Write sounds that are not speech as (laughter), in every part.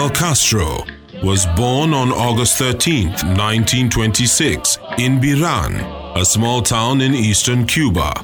Fidel Castro was born on August 13, 1926, in Biran, a small town in eastern Cuba.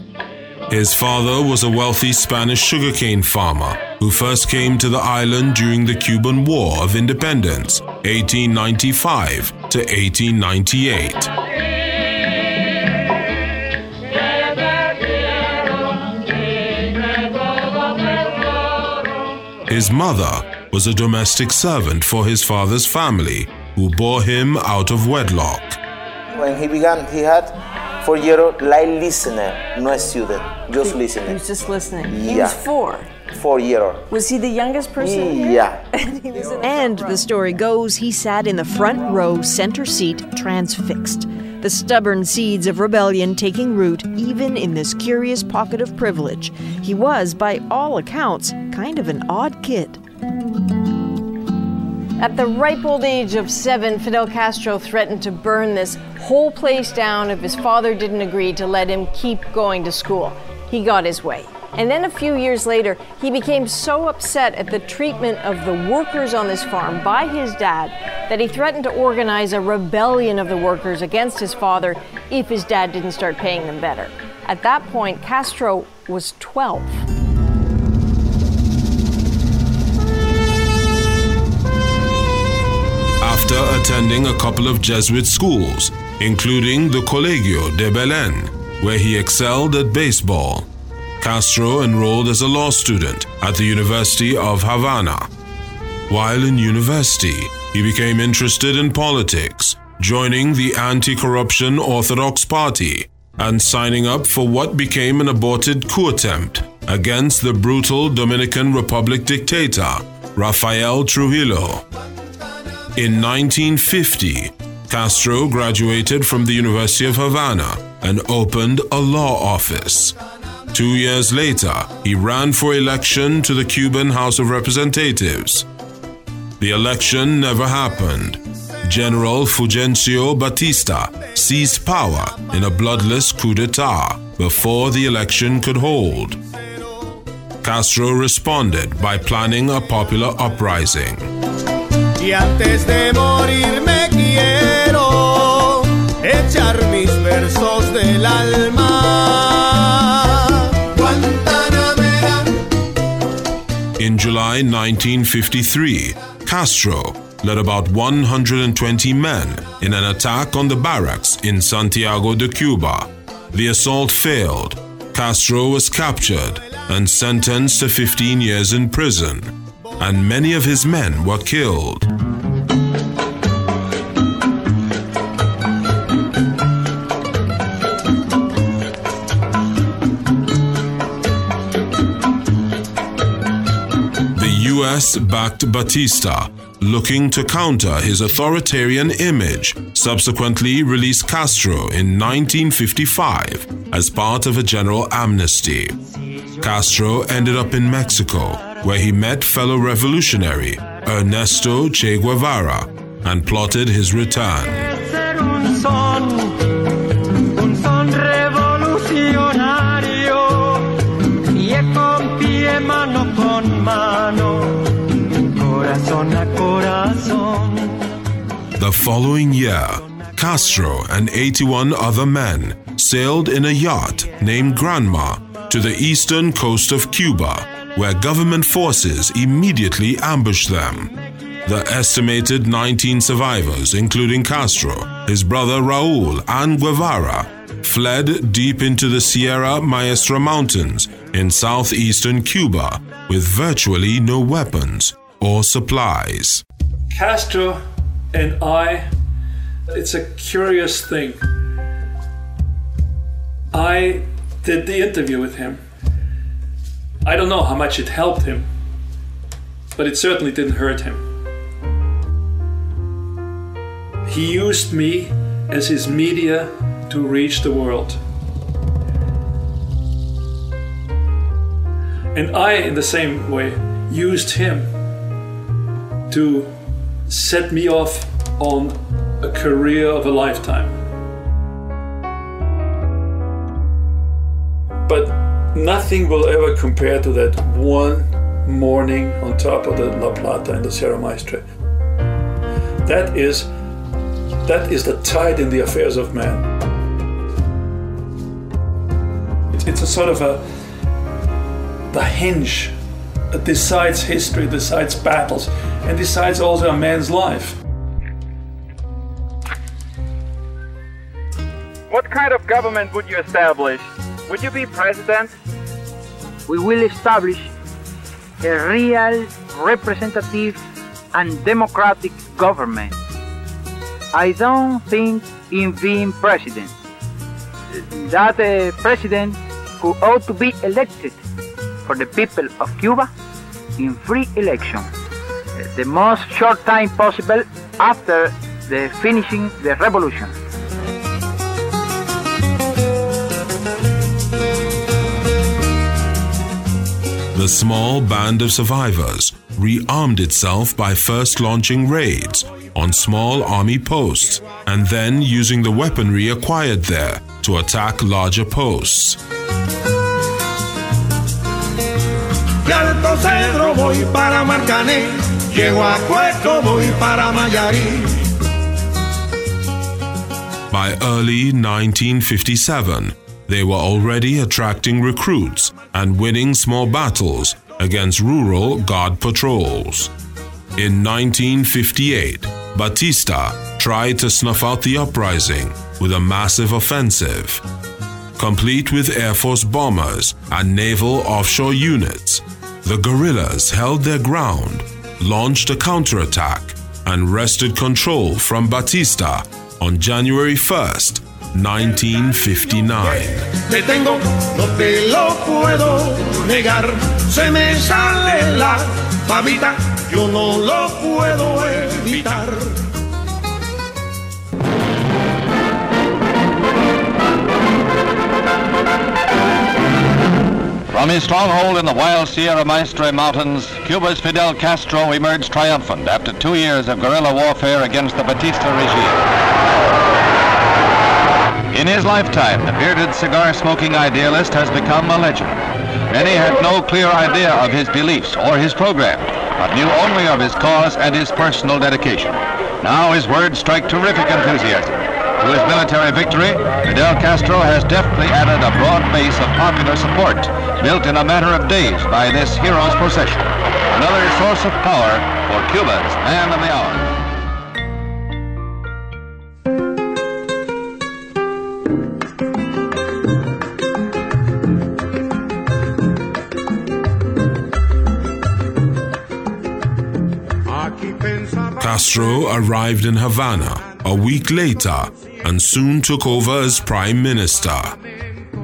His father was a wealthy Spanish sugarcane farmer who first came to the island during the Cuban War of Independence, 1895 to 1898. His mother was a domestic servant for his father's family who bore him out of wedlock. When he began, he had four year old like listener, no student, just He listening. was just listening. He was four. Four year old. Was he the youngest person? here? Yeah. (laughs) He was in And the story goes he sat in the front row center seat, transfixed. The stubborn seeds of rebellion taking root even in this curious pocket of privilege. He was, by all accounts, kind of an odd kid. At the ripe old age of seven, Fidel Castro threatened to burn this whole place down if his father didn't agree to let him keep going to school. He got his way. And then a few years later, he became so upset at the treatment of the workers on this farm by his dad that he threatened to organize a rebellion of the workers against his father if his dad didn't start paying them better. At that point, Castro was 12. After attending a couple of Jesuit schools, including the Colegio de Belen, where he excelled at baseball, Castro enrolled as a law student at the University of Havana. While in university, he became interested in politics, joining the anti corruption Orthodox Party and signing up for what became an aborted coup attempt against the brutal Dominican Republic dictator, Rafael Trujillo. In 1950, Castro graduated from the University of Havana and opened a law office. Two years later, he ran for election to the Cuban House of Representatives. The election never happened. General Fulgencio Batista seized power in a bloodless coup d'etat before the election could hold. Castro responded by planning a popular uprising. Antes de quiero echar mis versos del alma. Guantanamera. In July 1953, Castro led about 120 men in an attack on the barracks in Santiago de Cuba. The assault failed. Castro was captured and sentenced to 15 years in prison, and many of his men were killed. The US backed Batista, looking to counter his authoritarian image, subsequently released Castro in 1955 as part of a general amnesty. Castro ended up in Mexico, where he met fellow revolutionary Ernesto Che Guevara and plotted his return. ser un son, un son revolucionario, pie con pie, mano con mano, corazón a corazón. The following year, Castro and 81 other men sailed in a yacht named Granma to the eastern coast of Cuba, where government forces immediately ambushed them. The estimated 19 survivors, including Castro, his brother Raul, and Guevara, fled deep into the Sierra Maestra Mountains in southeastern Cuba with virtually no weapons or supplies. Castro and I, it's a curious thing. I did the interview with him. I don't know how much it helped him, but it certainly didn't hurt him. He used me as his media to reach the world. And I, in the same way, used him to set me off on a career of a lifetime. Nothing will ever compare to that one morning on top of the La Plata and the Sierra Maestra. That is that is the tide in the affairs of man. It's, it's a sort of a the hinge that decides history, decides battles, and decides also a man's life. What kind of government would you establish? Would you be president? We will establish a real representative and democratic government. I don't think in being president. That a president who ought to be elected for the people of Cuba in free election. The most short time possible after the finishing the revolution. The small band of survivors rearmed itself by first launching raids on small army posts and then using the weaponry acquired there to attack larger posts. De Alto Cedro voy para Marcané, llego a Cueto voy para Mayarí. By early 1957, they were already attracting recruits and winning small battles against rural guard patrols. In 1958, Batista tried to snuff out the uprising with a massive offensive. Complete with Air Force bombers and naval offshore units, the guerrillas held their ground, launched a counterattack, and wrested control from Batista on January 1st, 1959. Te tengo, no te lo puedo negar. Se me sale la babita, yo no lo puedo evitar. From his stronghold in the wild Sierra Maestra Mountains, Cuba's Fidel Castro emerged triumphant after two years of guerrilla warfare against the Batista regime. In his lifetime, the bearded cigar-smoking idealist has become a legend. Many had no clear idea of his beliefs or his program, but knew only of his cause and his personal dedication. Now his words strike terrific enthusiasm. To his military victory, Fidel Castro has deftly added a broad base of popular support, built in a matter of days by this hero's procession. Another source of power for Cuba's man of the hour. Castro arrived in Havana a week later and soon took over as prime minister.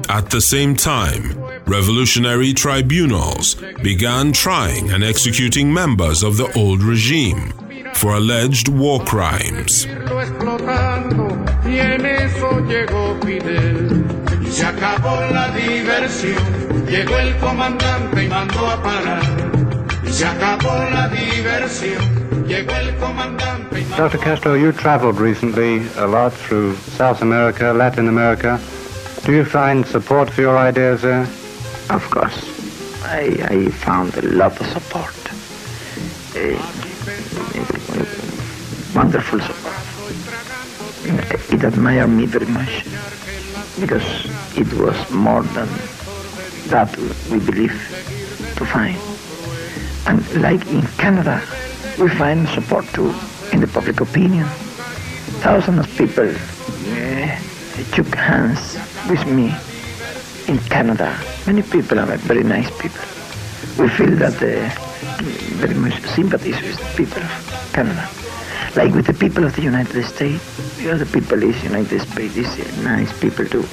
At the same time, revolutionary tribunals began trying and executing members of the old regime for alleged war crimes. se acabó la diversión, llegó el comandante y mandó a parar. Y se acabó la diversión, llegó el comandante Dr. Castro, you traveled recently a lot through South America, Latin America. Do you find support for your ideas there? Of course, I, I found a lot of support. Eh, wonderful support. It admired me very much because it was more than that we believe to find. And like in Canada, we find support too in the public opinion. Thousands of people eh, shook hands with me in Canada. Many people are very nice people. We feel that uh, very much sympathies with the people of Canada. Like with the people of the United States, because the people is United States is uh, nice people too.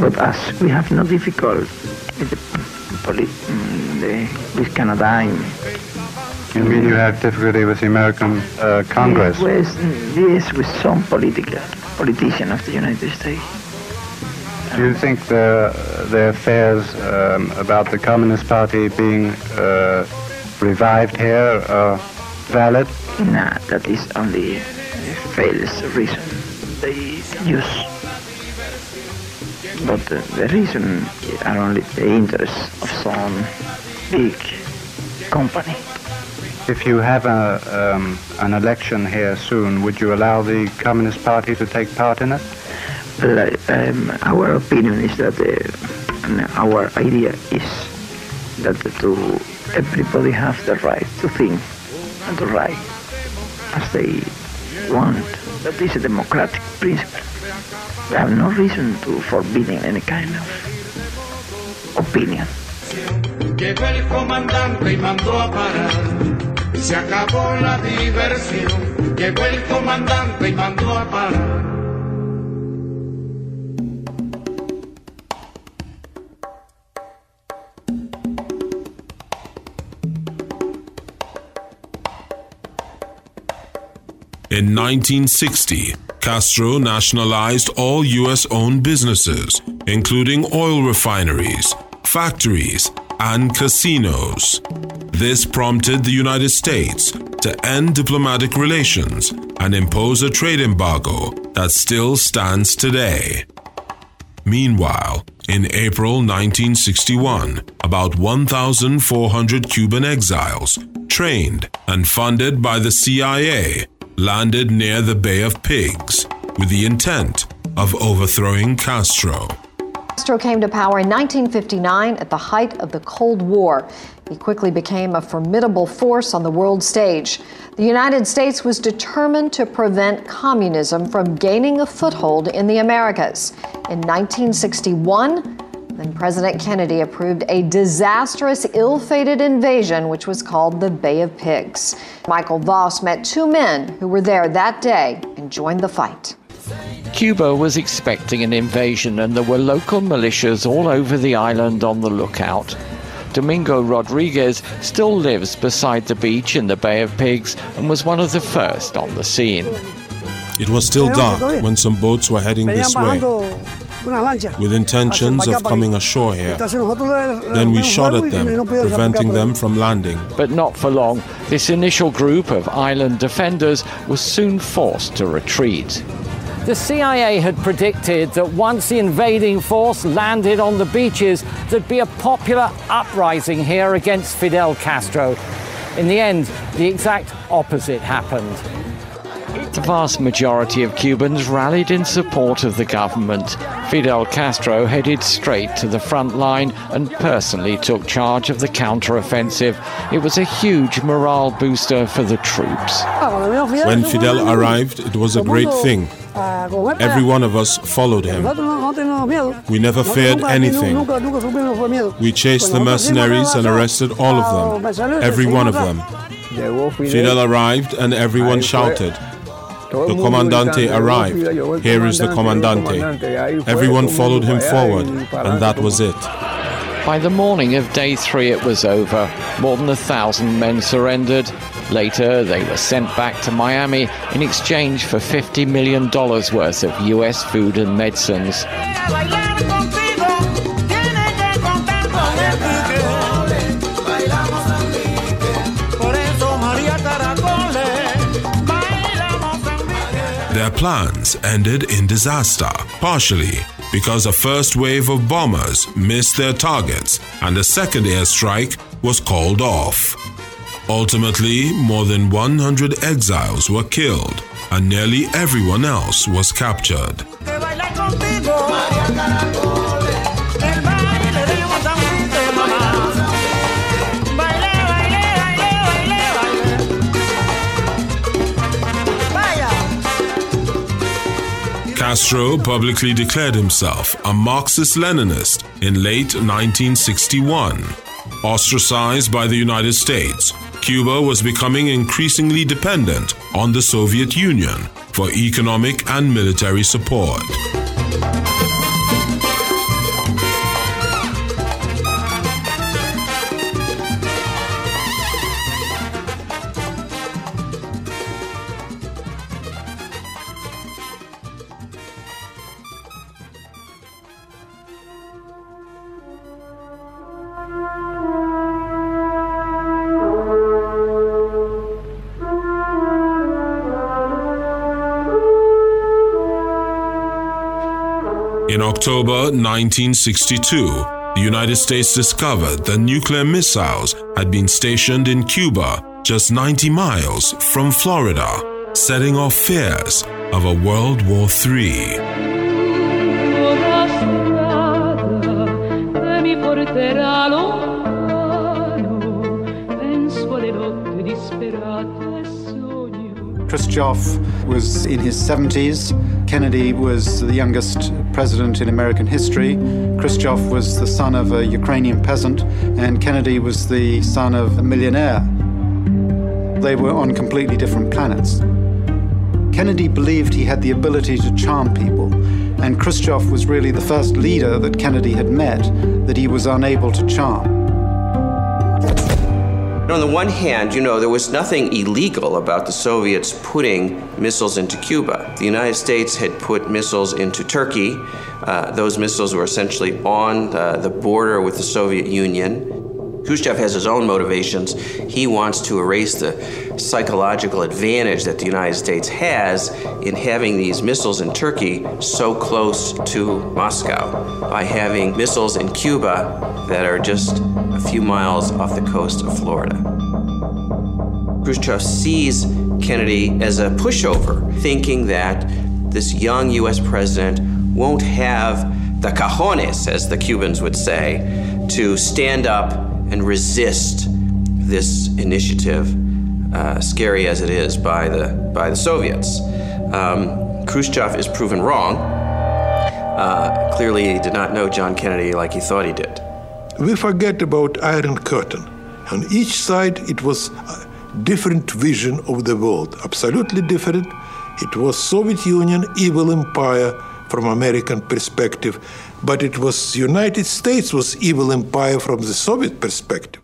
But us, we have no difficulty with the, poli- mm, the, with Canada. You mean you have difficulty with the American uh, Congress? Yes, yes, with some political politician of the United States. Do you think the, the affairs um, about the Communist Party being uh, revived here are valid? No, that is only a false reason. They use. But uh, the reason are only the interests of some big company. If you have a, um, an election here soon, would you allow the Communist Party to take part in it? Well, um, our opinion is that uh, our idea is that to everybody has the right to think and to write as they want. That is a democratic principle. We have no reason to forbidding any kind of opinion. Llegó el comandante y mandó a parar. Se acabó la diversión. Llegó el comandante y mandó a parar. In 1960, Castro nationalized all U.S. owned businesses, including oil refineries, factories, and casinos. This prompted the United States to end diplomatic relations and impose a trade embargo that still stands today. Meanwhile, in April 1961, about 1,400 Cuban exiles, trained and funded by the CIA, landed near the Bay of Pigs with the intent of overthrowing Castro. Castro came to power in 1959 at the height of the Cold War. He quickly became a formidable force on the world stage. The United States was determined to prevent communism from gaining a foothold in the Americas. In 1961, then President Kennedy approved a disastrous, ill fated invasion, which was called the Bay of Pigs. Michael Voss met two men who were there that day and joined the fight. Cuba was expecting an invasion, and there were local militias all over the island on the lookout. Domingo Rodriguez still lives beside the beach in the Bay of Pigs and was one of the first on the scene. It was still dark when some boats were heading this way with intentions of coming ashore here. Then we shot at them, preventing them from landing. But not for long. This initial group of island defenders was soon forced to retreat. The CIA had predicted that once the invading force landed on the beaches, there'd be a popular uprising here against Fidel Castro. In the end, the exact opposite happened. The vast majority of Cubans rallied in support of the government. Fidel Castro headed straight to the front line and personally took charge of the counteroffensive. It was a huge morale booster for the troops. When Fidel arrived, it was a great thing. Uh, every one of us followed him. We never feared anything. We chased the mercenaries and arrested all of them, every one of them. Fidel arrived and everyone shouted, the Comandante arrived. Here is the Comandante. Everyone followed him forward, and that was it. By the morning of day three, it was over. More than a thousand men surrendered. Later, they were sent back to Miami in exchange for $50 million worth of U.S. food and medicines. Their plans ended in disaster, partially because a first wave of bombers missed their targets and a second airstrike was called off. Ultimately, more than 100 exiles were killed and nearly everyone else was captured. Castro publicly declared himself a Marxist Leninist in late 1961. Ostracized by the United States, Cuba was becoming increasingly dependent on the Soviet Union for economic and military support. In October 1962, the United States discovered that nuclear missiles had been stationed in Cuba just 90 miles from Florida, setting off fears of a World War III. Khrushchev was in his 70s. Kennedy was the youngest president in American history. Khrushchev was the son of a Ukrainian peasant, and Kennedy was the son of a millionaire. They were on completely different planets. Kennedy believed he had the ability to charm people, and Khrushchev was really the first leader that Kennedy had met that he was unable to charm. On the one hand, you know, there was nothing illegal about the Soviets putting missiles into Cuba. The United States had put missiles into Turkey. Uh, those missiles were essentially on uh, the border with the Soviet Union. Khrushchev has his own motivations. He wants to erase the psychological advantage that the United States has in having these missiles in Turkey so close to Moscow by having missiles in Cuba that are just a few miles off the coast of Florida. Khrushchev sees Kennedy as a pushover, thinking that this young US president won't have the cajones, as the Cubans would say, to stand up and resist this initiative, uh, scary as it is, by the, by the Soviets. Um, Khrushchev is proven wrong. Uh, clearly, he did not know John Kennedy like he thought he did. We forget about Iron Curtain. On each side, it was a different vision of the world, absolutely different. It was Soviet Union, evil empire from American perspective, but it was United States was evil empire from the Soviet perspective.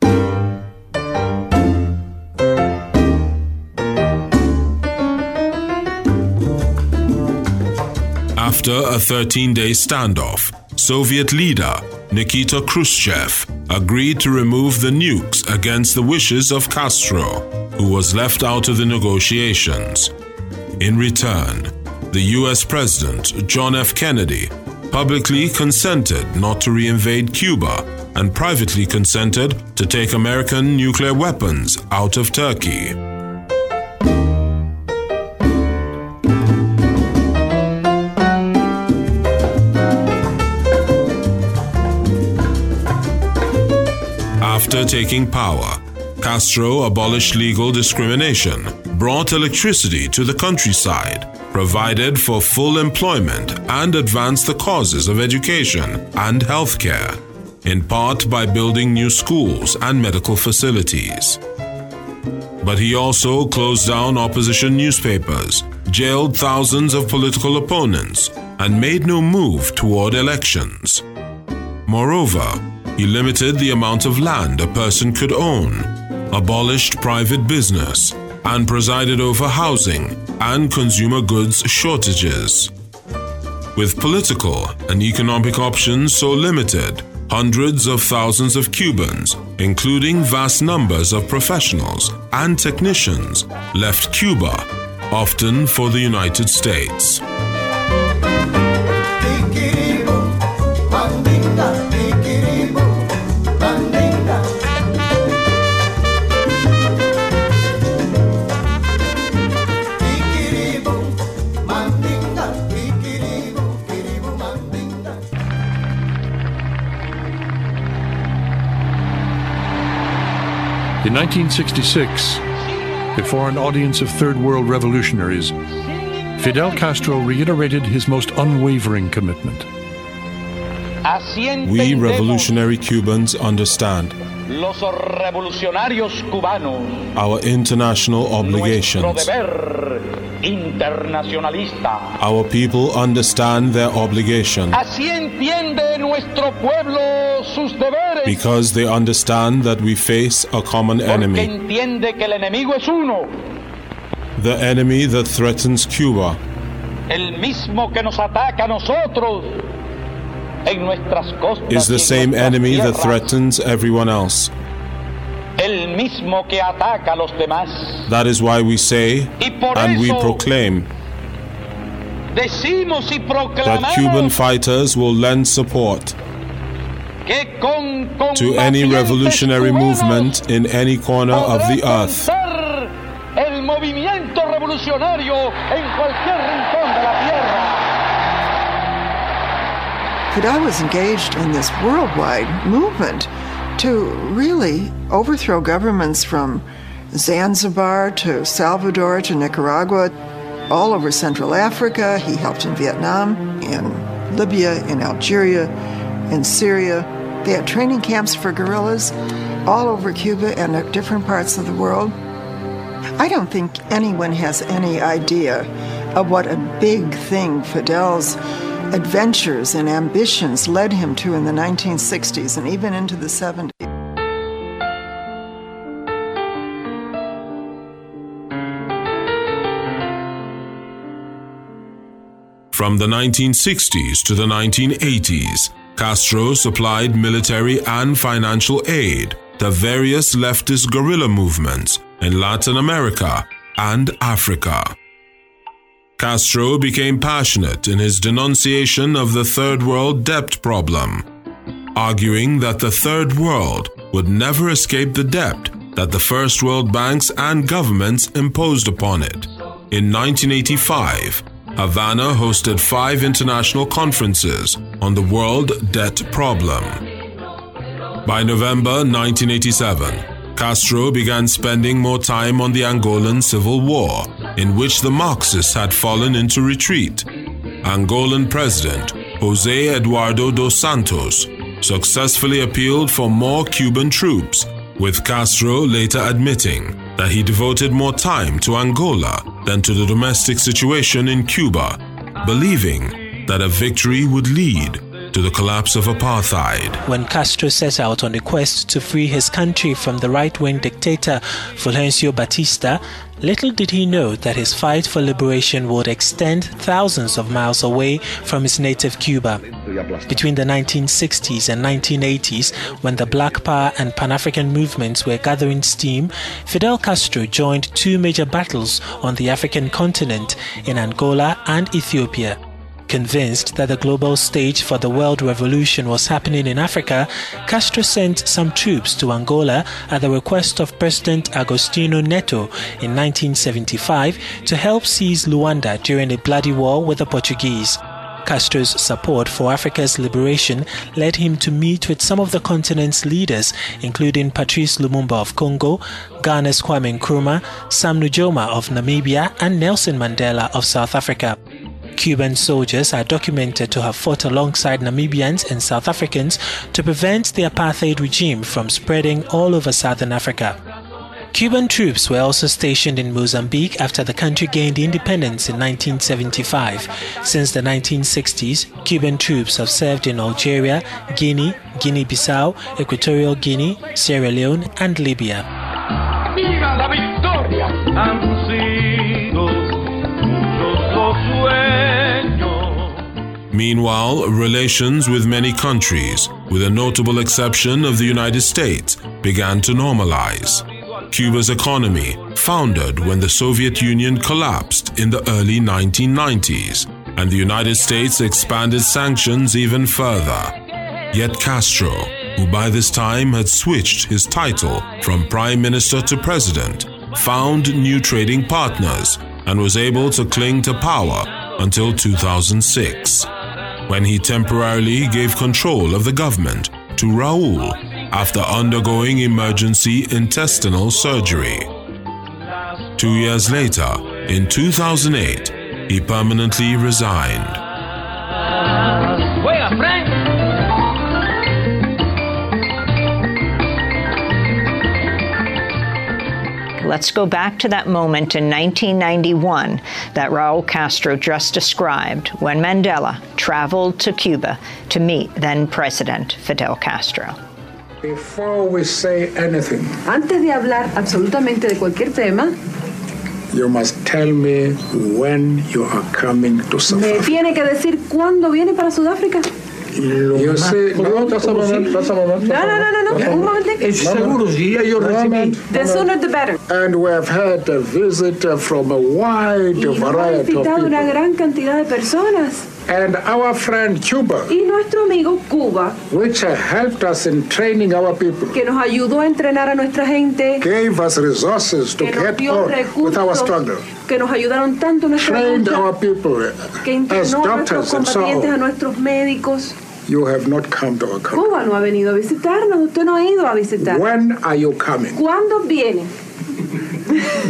After a 13 day standoff, Soviet leader Nikita Khrushchev agreed to remove the nukes against the wishes of Castro, who was left out of the negotiations. In return, the US President John F. Kennedy publicly consented not to reinvade Cuba and privately consented to take American nuclear weapons out of Turkey. After taking power, Castro abolished legal discrimination, brought electricity to the countryside, provided for full employment, and advanced the causes of education and healthcare, in part by building new schools and medical facilities. But he also closed down opposition newspapers, jailed thousands of political opponents, and made no move toward elections. Moreover, he limited the amount of land a person could own, abolished private business, and presided over housing and consumer goods shortages. With political and economic options so limited, hundreds of thousands of Cubans, including vast numbers of professionals and technicians, left Cuba, often for the United States. In 1966, before an audience of Third World revolutionaries, Fidel Castro reiterated his most unwavering commitment. We revolutionary Cubans understand los revolucionarios cubanos our international obligations. deber internacionalista. Our people understand their obligation Así entiende nuestro pueblo sus deberes. because they understand that we face a common porque enemy, entiende que el enemigo es uno, the enemy that threatens Cuba, el mismo que nos ataca a nosotros en nuestras costas. Is the same enemy that threatens everyone else. El mismo que ataca a los demás. That is why we say and we proclaim y that Cuban fighters will lend support to any revolutionary movement in any corner of the earth. Tierra. Fidel was engaged in this worldwide movement to really overthrow governments from Zanzibar to Salvador to Nicaragua, all over Central Africa. He helped in Vietnam, in Libya, in Algeria, in Syria. They had training camps for guerrillas all over Cuba and different parts of the world. I don't think anyone has any idea of what a big thing Fidel's adventures and ambitions led him to in the 1960s and even into the 70s. From the 1960s to the 1980s, Castro supplied military and financial aid to various leftist guerrilla movements in Latin America and Africa. Castro became passionate in his denunciation of the Third World debt problem, arguing that the Third World would never escape the debt that the First World banks and governments imposed upon it. In 1985, Havana hosted five international conferences on the world debt problem. By November 1987, Castro began spending more time on the Angolan Civil War, in which the Marxists had fallen into retreat. Angolan President Jose Eduardo dos Santos successfully appealed for more Cuban troops, with Castro later admitting that he devoted more time to Angola than to the domestic situation in Cuba, believing that a victory would lead to the collapse of apartheid. When Castro set out on a quest to free his country from the right wing dictator Fulgencio Batista, little did he know that his fight for liberation would extend thousands of miles away from his native Cuba. Between the 1960s and 1980s, when the Black Power and Pan African movements were gathering steam, Fidel Castro joined two major battles on the African continent in Angola and Ethiopia. Convinced that the global stage for the world revolution was happening in Africa, Castro sent some troops to Angola at the request of President Agostinho Neto in 1975 to help seize Luanda during a bloody war with the Portuguese. Castro's support for Africa's liberation led him to meet with some of the continent's leaders, including Patrice Lumumba of Congo, Ghana's Kwame Nkrumah, Sam Nujoma of Namibia, and Nelson Mandela of South Africa. Cuban soldiers are documented to have fought alongside Namibians and South Africans to prevent the apartheid regime from spreading all over southern Africa. Cuban troops were also stationed in Mozambique after the country gained independence in 1975. Since the 1960s, Cuban troops have served in Algeria, Guinea, Guinea Bissau, Equatorial Guinea, Sierra Leone, and Libya. Meanwhile, relations with many countries, with a notable exception of the United States, began to normalize. Cuba's economy, founded when the Soviet Union collapsed in the early 1990s, and the United States expanded sanctions even further. Yet Castro, who by this time had switched his title from prime minister to president, found new trading partners and was able to cling to power until 2006, when he temporarily gave control of the government to Raul after undergoing emergency intestinal surgery. Two years later, in 2008, he permanently resigned. Juega, Frank. Let's go back to that moment in 1991 that Raul Castro just described when Mandela traveled to Cuba to meet then President Fidel Castro. Before we say anything, Antes de hablar absolutamente de cualquier tema, you must tell me when you are coming to South Africa. me tiene que decir cuándo viene para Sudáfrica. You say, no, just a moment, just a moment. No, no, no, no, no. Un momentito. The sooner the better. And we have had a visit uh, from a wide Y nos ha variety of visitado una people. gran cantidad de personas. And our friend Cuba, y nuestro amigo Cuba, which helped us in training our people, que nos ayudó a entrenar a nuestra gente, gave us resources to que nos get dio on with our recursos, struggle, que nos ayudaron tanto en nuestra trained lucha, our people que entrenó a nuestros doctors and so combatientes, a nuestros médicos. You have not come to our country. Cuba no ha venido a visitarnos, usted no ha ido a visitar. When are you coming? ¿Cuándo viene?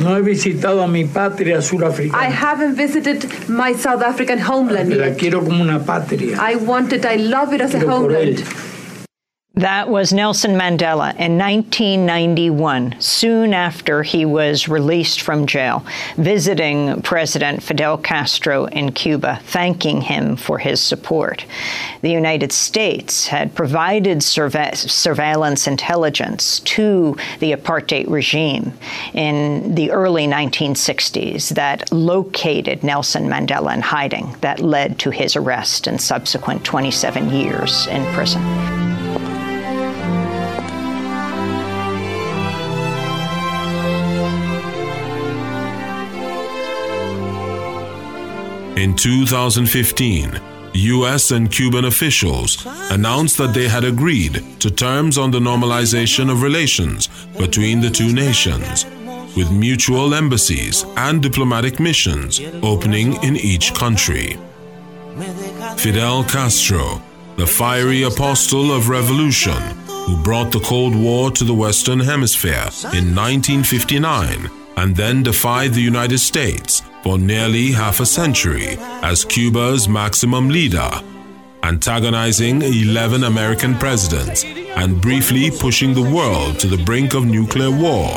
No he visitado a mi patria I surafricana. haven't visited my South African homeland La quiero como una patria. I want it, I love it as a Quiero por homeland. él. That was Nelson Mandela in 1991, soon after he was released from jail, visiting President Fidel Castro in Cuba, thanking him for his support. The United States had provided surve- surveillance intelligence to the apartheid regime in the early 1960s that located Nelson Mandela in hiding, that led to his arrest and subsequent 27 years in prison. In 2015, US and Cuban officials announced that they had agreed to terms on the normalization of relations between the two nations, with mutual embassies and diplomatic missions opening in each country. Fidel Castro, the fiery apostle of revolution, who brought the Cold War to the Western Hemisphere in 1959 and then defied the United States for nearly half a century as Cuba's maximum leader, antagonizing 11 American presidents and briefly pushing the world to the brink of nuclear war,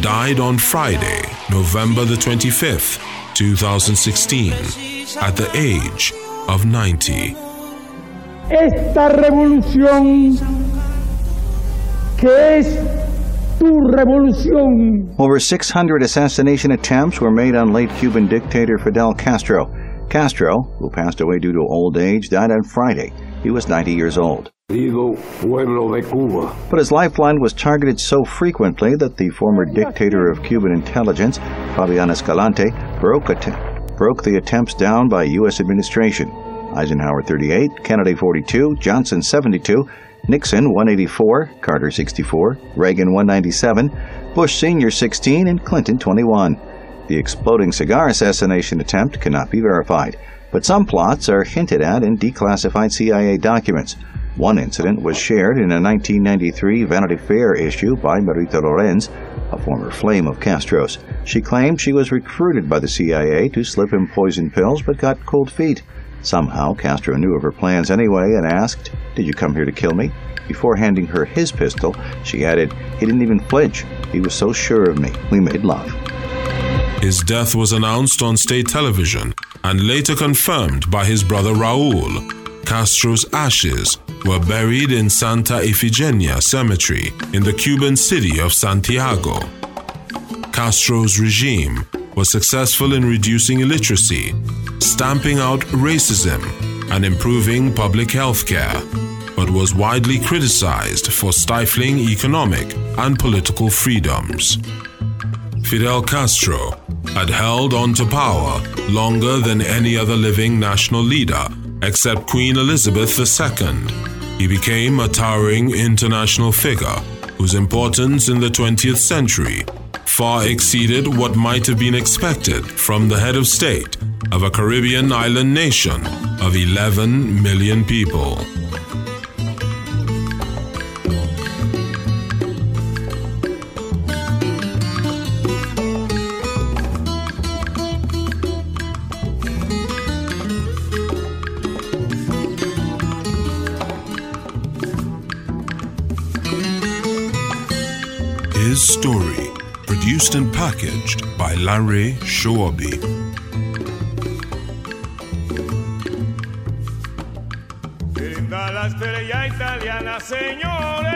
died on Friday, November the 25th, 2016, at the age of 90. esta revolución que es. Over 600 assassination attempts were made on late Cuban dictator Fidel Castro. Castro, who passed away due to old age, died on Friday. He was 90 years old. Querido pueblo de Cuba. But his lifeline was targeted so frequently that the former dictator of Cuban intelligence, Fabian Escalante, broke, att- broke the attempts down by U.S. administration. Eisenhower 38, Kennedy 42, Johnson 72, Nixon 184, Carter 64, Reagan 197, Bush Sr. 16, and Clinton 21. The exploding cigar assassination attempt cannot be verified, but some plots are hinted at in declassified CIA documents. One incident was shared in a 1993 Vanity Fair issue by Marita Lorenz, a former flame of Castro's. She claimed she was recruited by the CIA to slip him poison pills but got cold feet. Somehow, Castro knew of her plans anyway and asked, Did you come here to kill me? Before handing her his pistol, she added, He didn't even flinch. He was so sure of me. We made love. His death was announced on state television and later confirmed by his brother Raul. Castro's ashes were buried in Santa Ifigenia Cemetery in the Cuban city of Santiago. Castro's regime was successful in reducing illiteracy, stamping out racism, and improving public health care, but was widely criticized for stifling economic and political freedoms. Fidel Castro had held on to power longer than any other living national leader except Queen Elizabeth II. He became a towering international figure whose importance in the 20th century far exceeded what might have been expected from the head of state of a Caribbean island nation of 11 million people. Packaged by Larry Shoabi. Brinda la estrella italiana, señores.